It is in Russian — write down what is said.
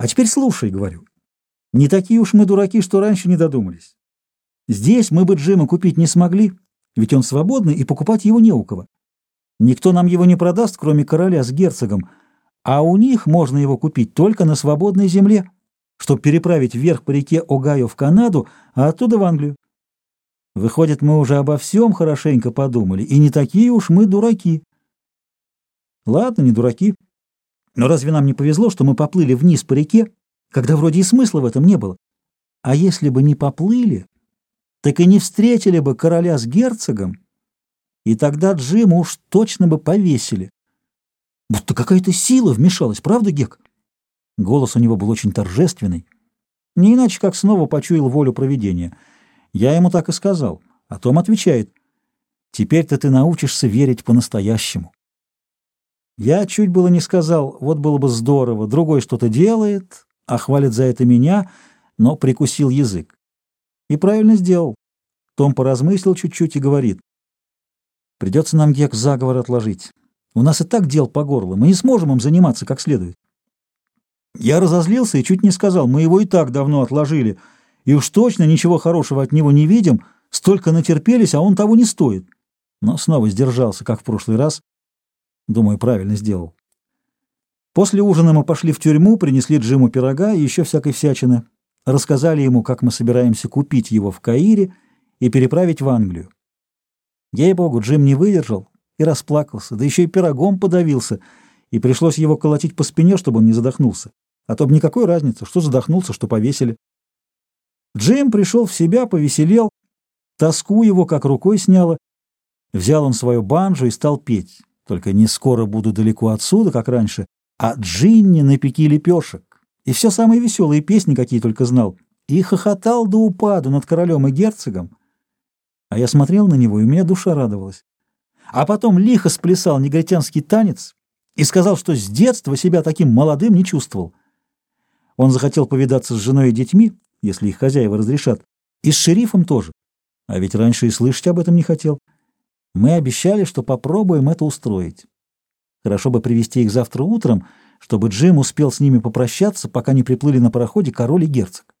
А теперь слушай, говорю. Не такие уж мы дураки, что раньше не додумались. Здесь мы бы Джима купить не смогли, ведь он свободный, и покупать его не у кого. Никто нам его не продаст, кроме короля с герцогом, а у них можно его купить только на свободной земле, чтобы переправить вверх по реке Огайо в Канаду, а оттуда в Англию. Выходит, мы уже обо всем хорошенько подумали, и не такие уж мы дураки. Ладно, не дураки. Но разве нам не повезло, что мы поплыли вниз по реке, когда вроде и смысла в этом не было? А если бы не поплыли, так и не встретили бы короля с герцогом, и тогда Джима уж точно бы повесили. Будто какая-то сила вмешалась, правда, Гек? Голос у него был очень торжественный. Не иначе, как снова почуял волю провидения. Я ему так и сказал. А Том отвечает, «Теперь-то ты научишься верить по-настоящему». Я чуть было не сказал, вот было бы здорово, другой что-то делает, а хвалит за это меня, но прикусил язык. И правильно сделал. Том поразмыслил чуть-чуть и говорит, «Придется нам, Гек, заговор отложить. У нас и так дел по горло, мы не сможем им заниматься как следует». Я разозлился и чуть не сказал, мы его и так давно отложили, и уж точно ничего хорошего от него не видим, столько натерпелись, а он того не стоит. Но снова сдержался, как в прошлый раз. Думаю, правильно сделал. После ужина мы пошли в тюрьму, принесли Джиму пирога и еще всякой всячины. Рассказали ему, как мы собираемся купить его в Каире и переправить в Англию. Ей-богу, Джим не выдержал и расплакался, да еще и пирогом подавился, и пришлось его колотить по спине, чтобы он не задохнулся. А то бы никакой разницы, что задохнулся, что повесили. Джим пришел в себя, повеселел, тоску его как рукой сняло. Взял он свою банджо и стал петь. Только не скоро буду далеко отсюда, как раньше, а Джинни напеки лепешек. И все самые веселые песни, какие только знал. И хохотал до упаду над королем и герцогом. А я смотрел на него, и у меня душа радовалась. А потом лихо сплясал негритянский танец и сказал, что с детства себя таким молодым не чувствовал. Он захотел повидаться с женой и детьми, если их хозяева разрешат, и с шерифом тоже. А ведь раньше и слышать об этом не хотел. Мы обещали, что попробуем это устроить. Хорошо бы привести их завтра утром, чтобы Джим успел с ними попрощаться, пока не приплыли на пароходе король и герцог.